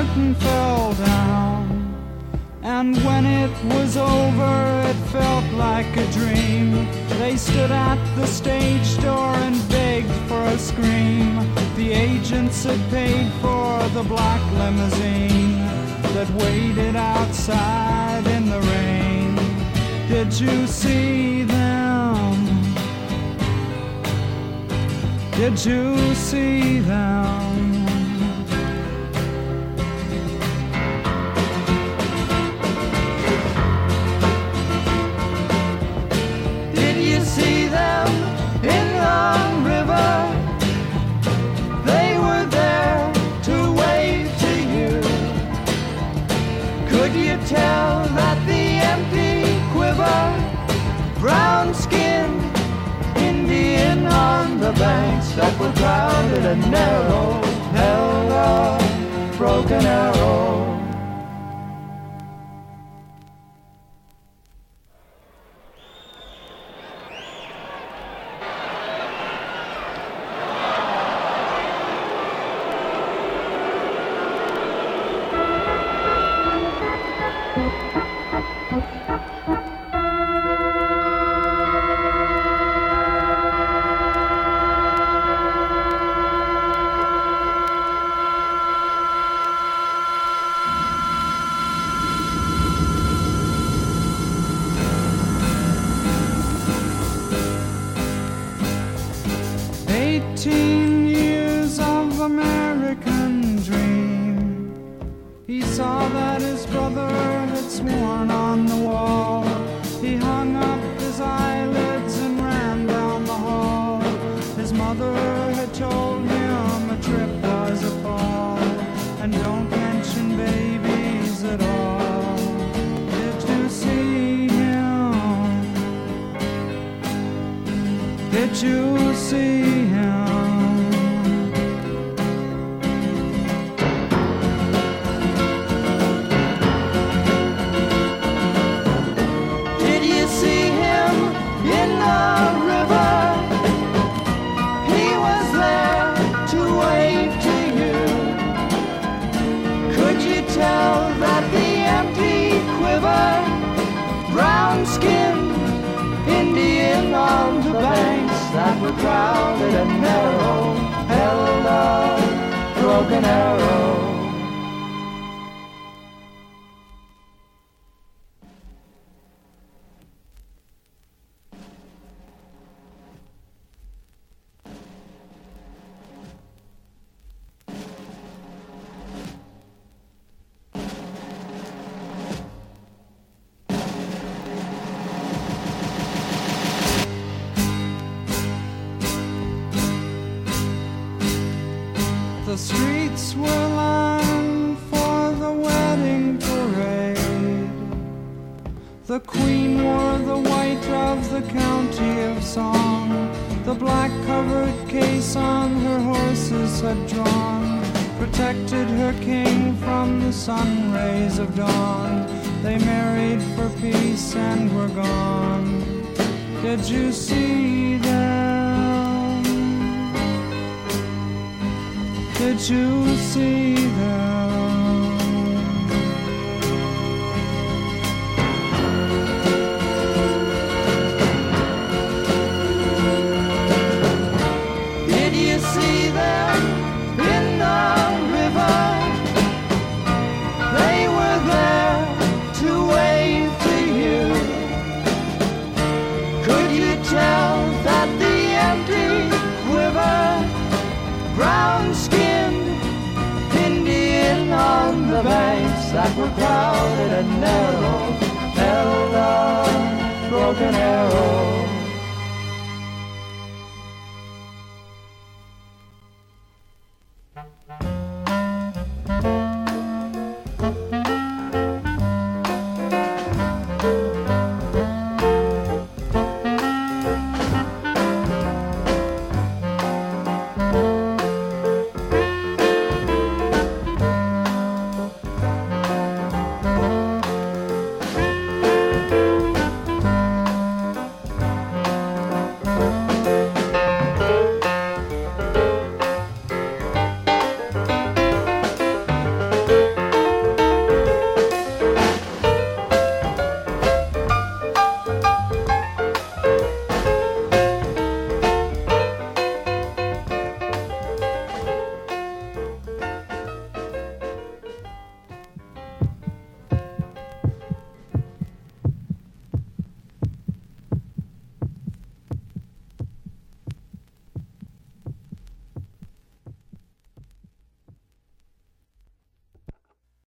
curtain fell down. And when it was over, it felt like a dream. They stood at the stage door and begged for a scream. The agents had paid for the black limousine that waited outside in the rain. Did you see them? Did you see them? That were crowded and narrow held a broken arrow? Eighteen years of American dream. He saw that his brother had sworn on the wall. He hung up his eyelids and ran down the hall. His mother had told him a trip was a fall. And don't mention babies at all. Did you see him? Did you see that the empty quiver, brown skinned Indian on the banks that were crowded and narrow held a broken arrow? The streets were lined for the wedding parade. The queen wore the white of the county of song. The black covered case on her horses had drawn protected her king from the sun rays of dawn. They married for peace and were gone. Did you see Did you see them? crowded and narrow, held a broken arrow.